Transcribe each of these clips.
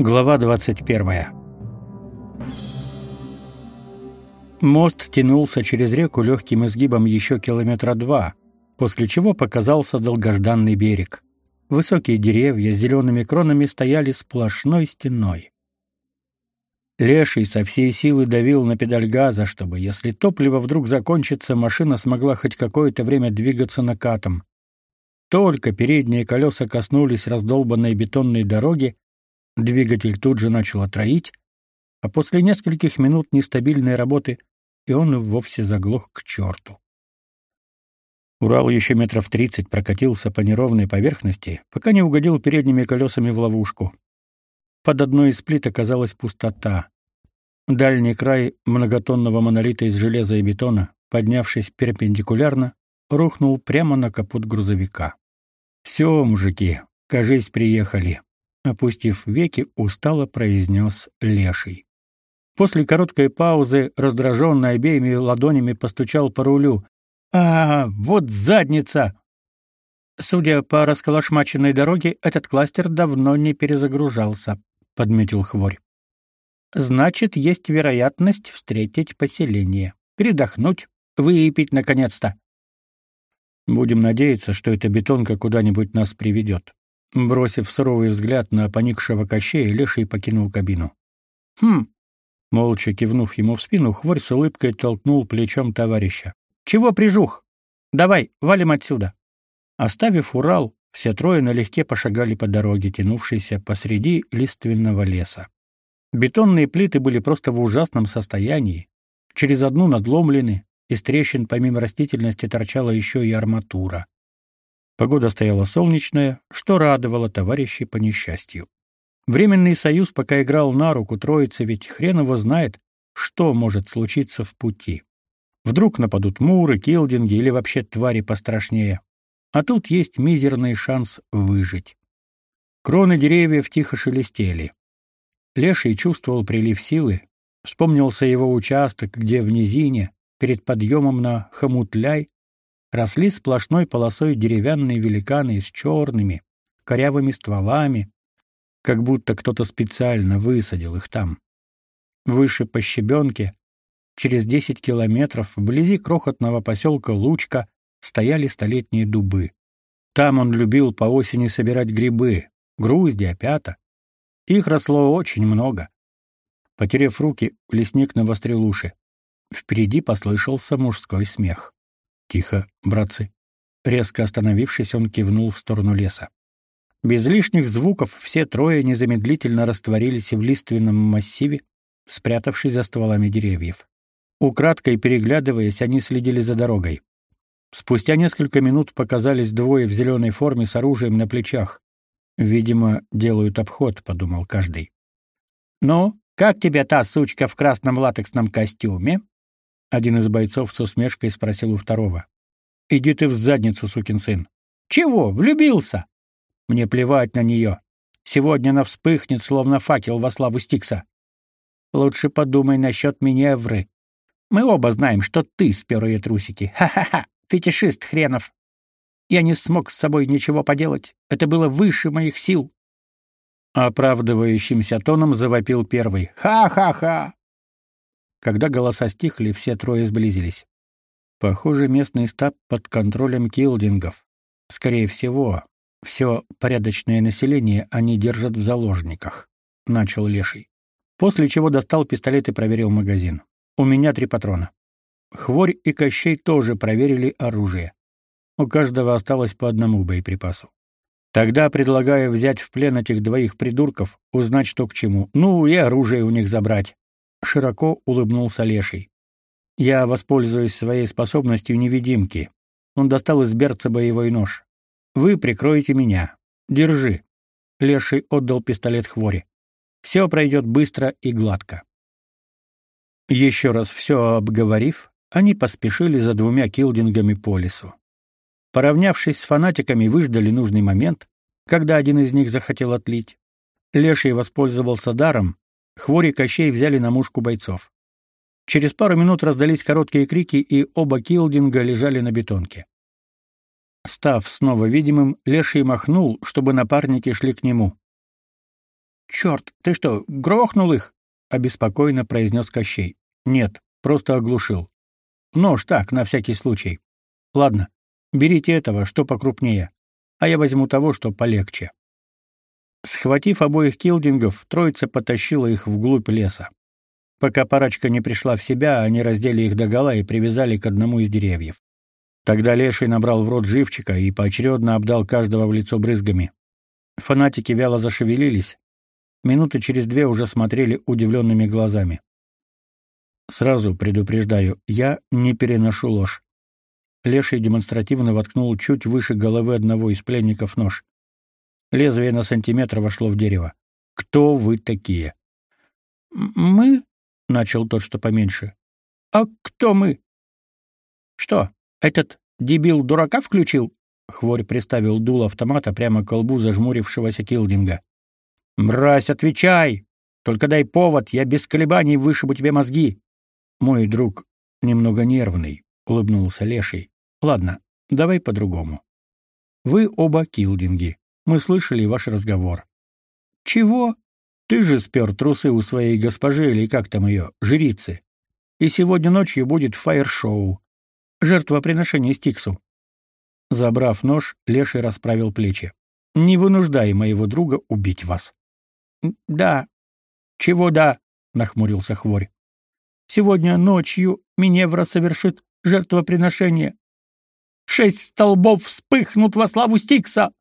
Глава 21. Мост тянулся через реку легким изгибом еще километра два, после чего показался долгожданный берег. Высокие деревья с зелеными кронами стояли сплошной стеной. Леший со всей силы давил на педаль газа, чтобы, если топливо вдруг закончится, машина смогла хоть какое-то время двигаться накатом. Только передние колеса коснулись раздолбанной бетонной дороги, Двигатель тут же начал отроить, а после нескольких минут нестабильной работы и он вовсе заглох к черту. Урал еще метров тридцать прокатился по неровной поверхности, пока не угодил передними колесами в ловушку. Под одной из плит оказалась пустота. Дальний край многотонного монолита из железа и бетона, поднявшись перпендикулярно, рухнул прямо на капот грузовика. «Все, мужики, кажись, приехали опустив веки, устало произнес Леший. После короткой паузы, раздраженный обеими ладонями постучал по рулю. «А, вот задница!» Судя по расколошмаченной дороге, этот кластер давно не перезагружался, подметил Хворь. Значит, есть вероятность встретить поселение, передохнуть, выпить наконец-то. Будем надеяться, что эта бетонка куда-нибудь нас приведет. Бросив суровый взгляд на поникшего Кощея, Леший покинул кабину. «Хм!» Молча кивнув ему в спину, Хворь с улыбкой толкнул плечом товарища. «Чего прижух? Давай, валим отсюда!» Оставив Урал, все трое налегке пошагали по дороге, тянувшейся посреди лиственного леса. Бетонные плиты были просто в ужасном состоянии. Через одну надломлены, из трещин помимо растительности торчала еще и арматура. Погода стояла солнечная, что радовало товарищей по несчастью. Временный союз пока играл на руку троице, ведь хрен его знает, что может случиться в пути. Вдруг нападут муры, килдинги или вообще твари пострашнее. А тут есть мизерный шанс выжить. Кроны деревьев тихо шелестели. Леший чувствовал прилив силы, вспомнился его участок, где в низине, перед подъемом на Хомутляй, росли сплошной полосой деревянные великаны с черными, корявыми стволами, как будто кто-то специально высадил их там. Выше по щебенке, через десять километров, вблизи крохотного поселка Лучка, стояли столетние дубы. Там он любил по осени собирать грибы, грузди, опята. Их росло очень много. Потерев руки, лесник навострил уши. Впереди послышался мужской смех. Тихо, братцы. Резко остановившись, он кивнул в сторону леса. Без лишних звуков все трое незамедлительно растворились в лиственном массиве, спрятавшись за стволами деревьев. Украдкой переглядываясь, они следили за дорогой. Спустя несколько минут показались двое в зеленой форме с оружием на плечах. Видимо, делают обход, подумал каждый. Ну, как тебе та сучка в красном латексном костюме? Один из бойцов с усмешкой спросил у второго. Иди ты в задницу, сукин сын. Чего? Влюбился? Мне плевать на нее. Сегодня она вспыхнет, словно факел во славу Стикса. Лучше подумай насчет Миневры. Мы оба знаем, что ты спер трусики. Ха-ха-ха, фетишист хренов. Я не смог с собой ничего поделать. Это было выше моих сил. Оправдывающимся тоном завопил первый. Ха-ха-ха. Когда голоса стихли, все трое сблизились. Похоже, местный стаб под контролем килдингов. Скорее всего, все порядочное население они держат в заложниках, начал Леший. После чего достал пистолет и проверил магазин. У меня три патрона. Хворь и Кощей тоже проверили оружие. У каждого осталось по одному боеприпасу. Тогда предлагаю взять в плен этих двоих придурков, узнать, что к чему. Ну и оружие у них забрать широко улыбнулся Леший. Я воспользуюсь своей способностью невидимки. Он достал из берца боевой нож. Вы прикроете меня. Держи. Леший отдал пистолет Хворе. Все пройдет быстро и гладко. Еще раз все обговорив, они поспешили за двумя килдингами по лесу. Поравнявшись с фанатиками, выждали нужный момент, когда один из них захотел отлить. Леший воспользовался даром Хвори Кощей взяли на мушку бойцов. Через пару минут раздались короткие крики, и оба килдинга лежали на бетонке. Став снова видимым, Леший махнул, чтобы напарники шли к нему. Черт, ты что, грохнул их? обеспокоенно произнес Кощей. Нет, просто оглушил. Нож так, на всякий случай. Ладно, берите этого, что покрупнее, а я возьму того, что полегче. Схватив обоих килдингов, троица потащила их вглубь леса. Пока парочка не пришла в себя, они раздели их догола и привязали к одному из деревьев. Тогда Леший набрал в рот живчика и поочередно обдал каждого в лицо брызгами. Фанатики вяло зашевелились. Минуты через две уже смотрели удивленными глазами. Сразу предупреждаю, я не переношу ложь. Леший демонстративно воткнул чуть выше головы одного из пленников нож. Лезвие на сантиметр вошло в дерево. Кто вы такие? Мы, начал тот, что поменьше. А кто мы? Что, этот дебил дурака включил? Хворь приставил дуло автомата прямо к колбу зажмурившегося Килдинга. «Мразь, отвечай! Только дай повод, я без колебаний вышибу тебе мозги!» «Мой друг немного нервный», — улыбнулся Леший. «Ладно, давай по-другому. Вы оба Килдинги. Мы слышали ваш разговор». «Чего? Ты же спер трусы у своей госпожи или как там ее, жрицы. И сегодня ночью будет фаер-шоу. Жертвоприношение Стиксу. Забрав нож, Леший расправил плечи. Не вынуждай моего друга убить вас. Да. Чего да? нахмурился Хворь. Сегодня ночью Миневра совершит жертвоприношение. Шесть столбов вспыхнут во славу Стикса.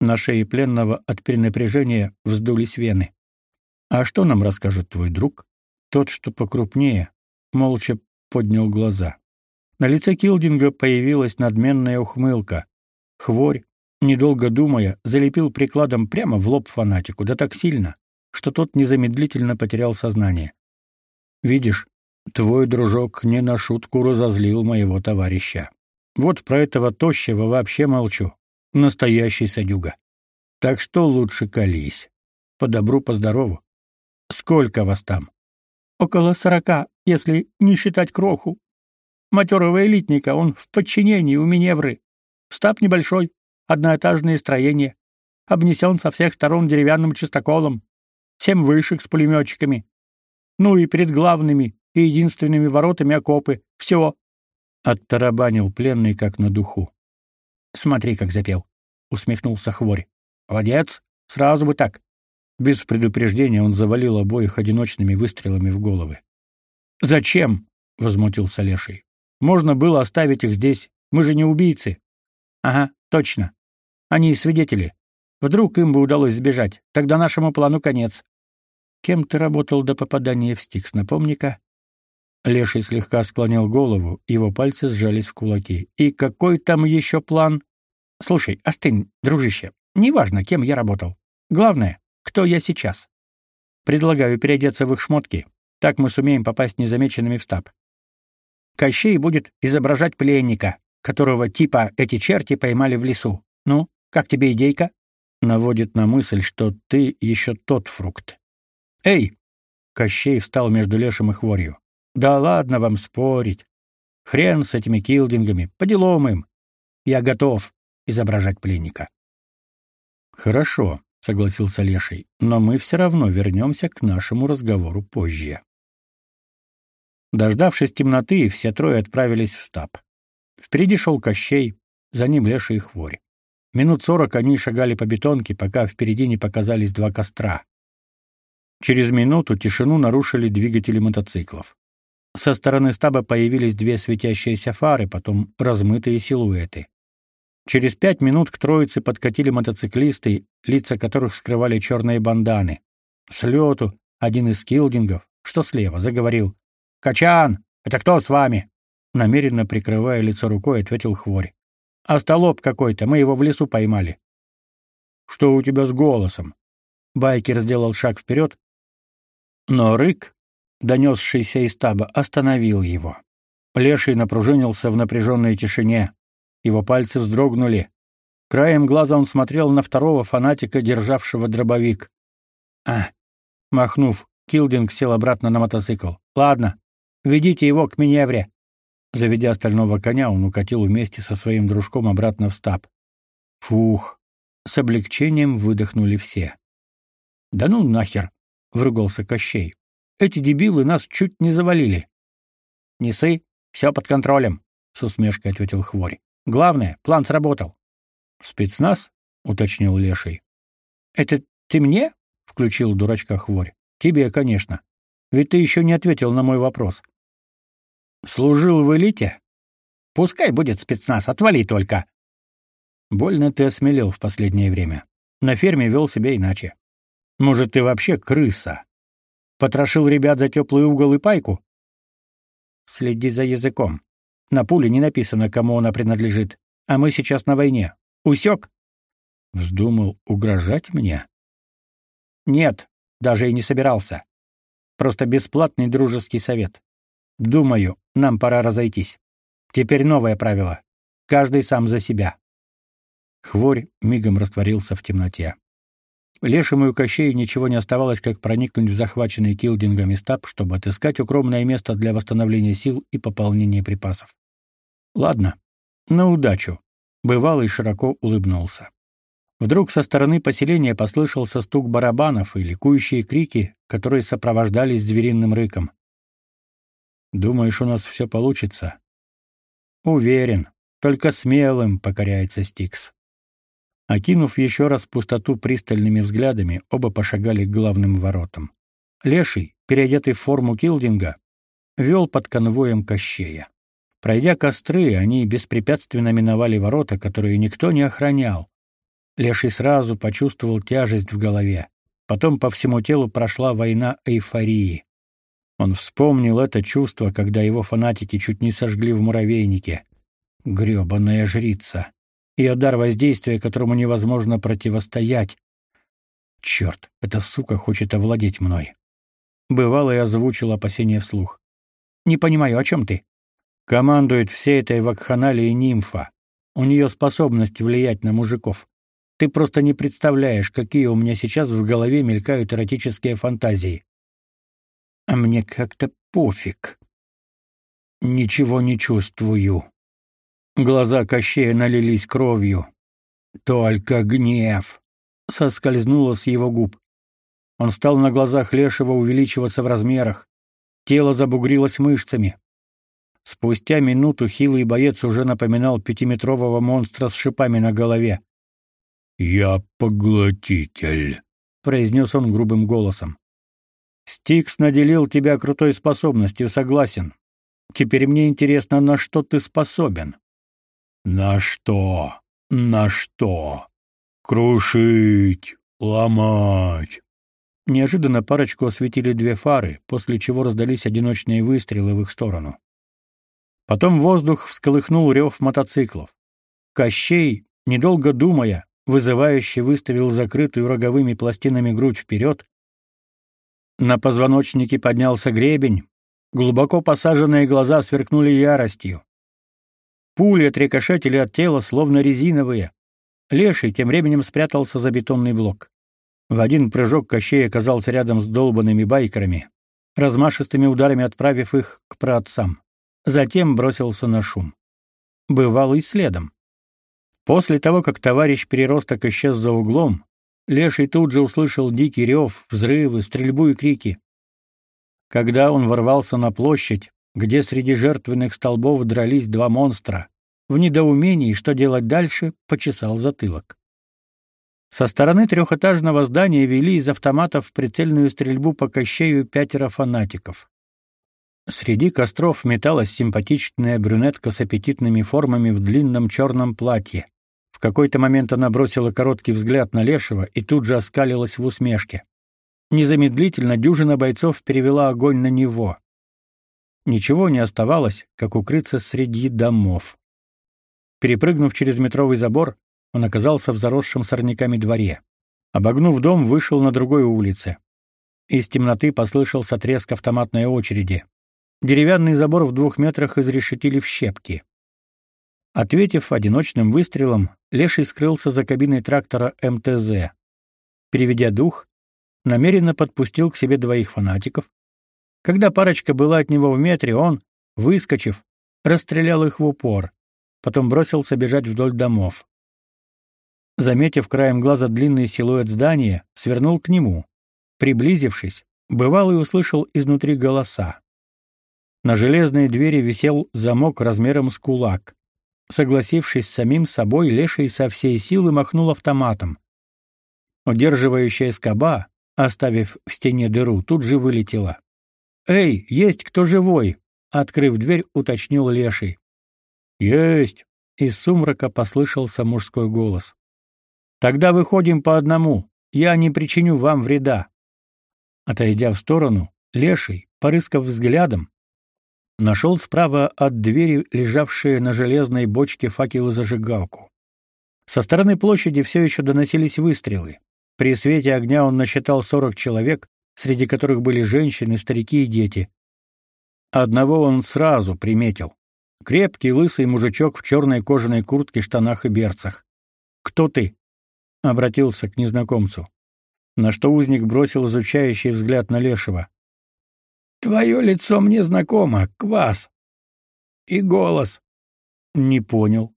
На шее пленного от перенапряжения вздулись вены. А что нам расскажет твой друг? Тот, что покрупнее, молча поднял глаза. На лице Килдинга появилась надменная ухмылка. Хворь, недолго думая, залепил прикладом прямо в лоб фанатику, да так сильно, что тот незамедлительно потерял сознание. Видишь, твой дружок не на шутку разозлил моего товарища. Вот про этого тощего вообще молчу. Настоящий садюга. Так что лучше колись. По добру, по здорову. Сколько вас там? Около сорока, если не считать кроху, матерого элитника, он в подчинении у Миневры. Стаб небольшой, одноэтажное строение, обнесен со всех сторон деревянным чистоколом, семь вышек с пулеметчиками. Ну и перед главными и единственными воротами окопы. Все. Оттарабанил пленный, как на духу. Смотри, как запел. Усмехнулся Хворь. Молодец, сразу бы так. Без предупреждения он завалил обоих одиночными выстрелами в головы. «Зачем?» — возмутился Леший. Можно было оставить их здесь. Мы же не убийцы. Ага, точно. Они свидетели. Вдруг им бы удалось сбежать. Тогда нашему плану конец. Кем ты работал до попадания в Стикс, напомни-ка. Леший слегка склонил голову, его пальцы сжались в кулаки. И какой там еще план? Слушай, остынь, дружище. Неважно, кем я работал. Главное, кто я сейчас. Предлагаю переодеться в их шмотки. Так мы сумеем попасть незамеченными в стаб. Кощей будет изображать пленника, которого типа эти черти поймали в лесу. Ну, как тебе идейка? Наводит на мысль, что ты еще тот фрукт. Эй! Кощей встал между Лешим и Хворью. Да ладно вам спорить. Хрен с этими килдингами, по делам им. Я готов изображать пленника. Хорошо, согласился Леший, но мы все равно вернемся к нашему разговору позже. Дождавшись темноты, все трое отправились в стаб. Впереди шел Кощей, за ним Леша и Хворь. Минут сорок они шагали по бетонке, пока впереди не показались два костра. Через минуту тишину нарушили двигатели мотоциклов. Со стороны стаба появились две светящиеся фары, потом размытые силуэты. Через пять минут к троице подкатили мотоциклисты, лица которых скрывали черные банданы. С лету один из килдингов, что слева, заговорил. «Качан, это кто с вами?» Намеренно прикрывая лицо рукой, ответил Хворь. «Остолоп какой-то, мы его в лесу поймали». «Что у тебя с голосом?» Байкер сделал шаг вперед, но рык, донесшийся из таба, остановил его. Леший напружинился в напряженной тишине. Его пальцы вздрогнули. Краем глаза он смотрел на второго фанатика, державшего дробовик. А, махнув, Килдинг сел обратно на мотоцикл. Ладно, Ведите его к Миневре. Заведя остального коня, он укатил вместе со своим дружком обратно в стаб. Фух, с облегчением выдохнули все. Да ну нахер, выругался Кощей. Эти дебилы нас чуть не завалили. Не сы, все под контролем, с усмешкой ответил Хворь. Главное, план сработал. Спецназ, уточнил Леший. Это ты мне? включил дурачка Хворь. Тебе, конечно. Ведь ты еще не ответил на мой вопрос. Служил в элите? Пускай будет спецназ, отвали только. Больно ты осмелел в последнее время. На ферме вел себя иначе. Может, ты вообще крыса? Потрошил ребят за теплый угол и пайку? Следи за языком. На пуле не написано, кому она принадлежит. А мы сейчас на войне. Усек? Вздумал угрожать мне? Нет, даже и не собирался. Просто бесплатный дружеский совет. Думаю, нам пора разойтись. Теперь новое правило. Каждый сам за себя. Хворь мигом растворился в темноте. Лешему и Кощею ничего не оставалось, как проникнуть в захваченный Килдингами стаб, чтобы отыскать укромное место для восстановления сил и пополнения припасов. Ладно, на удачу. Бывалый широко улыбнулся. Вдруг со стороны поселения послышался стук барабанов и ликующие крики, которые сопровождались звериным рыком. Думаешь, у нас все получится? Уверен, только смелым покоряется Стикс. Окинув еще раз пустоту пристальными взглядами, оба пошагали к главным воротам. Леший, переодетый в форму килдинга, вел под конвоем Кощея. Пройдя костры, они беспрепятственно миновали ворота, которые никто не охранял. Леший сразу почувствовал тяжесть в голове. Потом по всему телу прошла война эйфории. Он вспомнил это чувство, когда его фанатики чуть не сожгли в муравейнике. Грёбаная жрица. Ее дар воздействия, которому невозможно противостоять. Черт, эта сука хочет овладеть мной. Бывало и озвучил опасение вслух. Не понимаю, о чем ты? Командует всей этой вакханалией нимфа. У нее способность влиять на мужиков. Ты просто не представляешь, какие у меня сейчас в голове мелькают эротические фантазии. А мне как-то пофиг. Ничего не чувствую. Глаза Кощея налились кровью. Только гнев соскользнуло с его губ. Он стал на глазах Лешего увеличиваться в размерах. Тело забугрилось мышцами. Спустя минуту хилый боец уже напоминал пятиметрового монстра с шипами на голове. «Я поглотитель», — произнес он грубым голосом. «Стикс наделил тебя крутой способностью, согласен. Теперь мне интересно, на что ты способен». На что? На что? Крушить, ломать. Неожиданно парочку осветили две фары, после чего раздались одиночные выстрелы в их сторону. Потом воздух всколыхнул рев мотоциклов. Кощей, недолго думая, вызывающе выставил закрытую роговыми пластинами грудь вперед. На позвоночнике поднялся гребень, глубоко посаженные глаза сверкнули яростью. Пули отрикошетили от тела, словно резиновые. Леший тем временем спрятался за бетонный блок. В один прыжок Кощей оказался рядом с долбанными байкерами, размашистыми ударами отправив их к праотцам. Затем бросился на шум. Бывал и следом. После того, как товарищ переросток исчез за углом, Леший тут же услышал дикий рев, взрывы, стрельбу и крики. Когда он ворвался на площадь, где среди жертвенных столбов дрались два монстра. В недоумении, что делать дальше, почесал затылок. Со стороны трехэтажного здания вели из автоматов прицельную стрельбу по кощею пятеро фанатиков. Среди костров металась симпатичная брюнетка с аппетитными формами в длинном черном платье. В какой-то момент она бросила короткий взгляд на Лешего и тут же оскалилась в усмешке. Незамедлительно дюжина бойцов перевела огонь на него. Ничего не оставалось, как укрыться среди домов. Перепрыгнув через метровый забор, он оказался в заросшем сорняками дворе. Обогнув дом, вышел на другой улице. Из темноты послышался треск автоматной очереди. Деревянный забор в двух метрах изрешетили в щепки. Ответив одиночным выстрелом, Леший скрылся за кабиной трактора МТЗ. Переведя дух, намеренно подпустил к себе двоих фанатиков, когда парочка была от него в метре, он, выскочив, расстрелял их в упор, потом бросился бежать вдоль домов. Заметив краем глаза длинный силуэт здания, свернул к нему, Приблизившись, бывалый услышал изнутри голоса. На железной двери висел замок размером с кулак. Согласившись с самим собой, Леший со всей силы махнул автоматом. Удерживающая скоба, оставив в стене дыру, тут же вылетела. «Эй, есть кто живой?» — открыв дверь, уточнил Леший. «Есть!» — из сумрака послышался мужской голос. «Тогда выходим по одному. Я не причиню вам вреда». Отойдя в сторону, Леший, порыскав взглядом, нашел справа от двери лежавшие на железной бочке факел и зажигалку. Со стороны площади все еще доносились выстрелы. При свете огня он насчитал сорок человек, среди которых были женщины, старики и дети. Одного он сразу приметил. Крепкий лысый мужичок в черной кожаной куртке, штанах и берцах. «Кто ты?» — обратился к незнакомцу. На что узник бросил изучающий взгляд на Лешего. Твое лицо мне знакомо, квас. И голос. Не понял.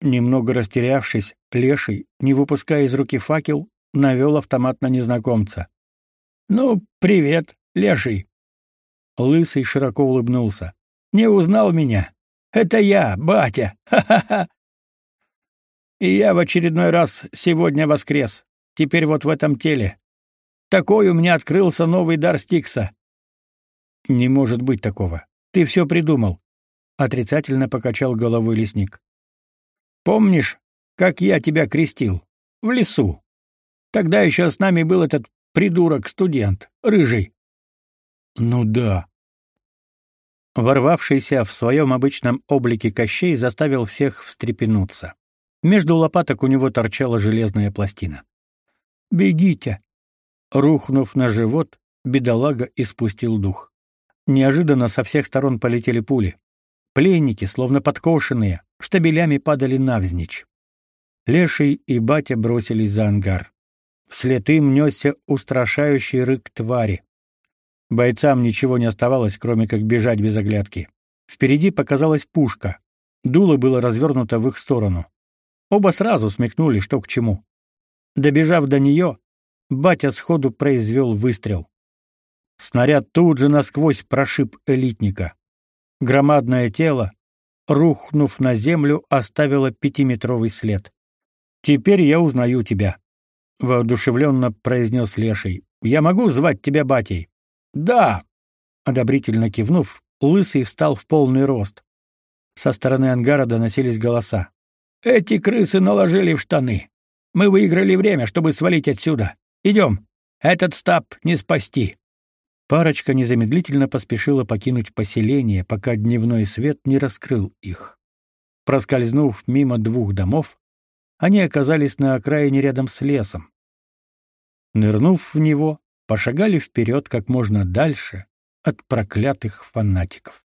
Немного растерявшись, леший, не выпуская из руки факел, навел автомат на незнакомца. Ну, привет, леший. Лысый широко улыбнулся. Не узнал меня? Это я, батя. Ха-ха-ха. И я в очередной раз сегодня воскрес. Теперь вот в этом теле. Такой у меня открылся новый дар Стикса. Не может быть такого. Ты все придумал, отрицательно покачал головой лесник. Помнишь, как я тебя крестил в лесу? Тогда еще с нами был этот придурок-студент, рыжий. Ну да. Ворвавшийся в своем обычном облике Кощей заставил всех встрепенуться. Между лопаток у него торчала железная пластина. «Бегите!» Рухнув на живот, бедолага испустил дух. Неожиданно со всех сторон полетели пули. Пленники, словно подкошенные, штабелями падали навзничь. Леший и батя бросились за ангар. Вслед им несся устрашающий рык твари. Бойцам ничего не оставалось, кроме как бежать без оглядки. Впереди показалась пушка. Дуло было развернуто в их сторону. Оба сразу смекнули, что к чему. Добежав до нее, батя сходу произвел выстрел. Снаряд тут же насквозь прошиб элитника. Громадное тело, рухнув на землю, оставило пятиметровый след. «Теперь я узнаю тебя», — воодушевленно произнес Леший. «Я могу звать тебя батей?» «Да!» — одобрительно кивнув, Лысый встал в полный рост. Со стороны ангара доносились голоса. «Эти крысы наложили в штаны. Мы выиграли время, чтобы свалить отсюда. Идем. Этот стаб не спасти». Парочка незамедлительно поспешила покинуть поселение, пока дневной свет не раскрыл их. Проскользнув мимо двух домов, они оказались на окраине рядом с лесом. Нырнув в него, пошагали вперед как можно дальше от проклятых фанатиков.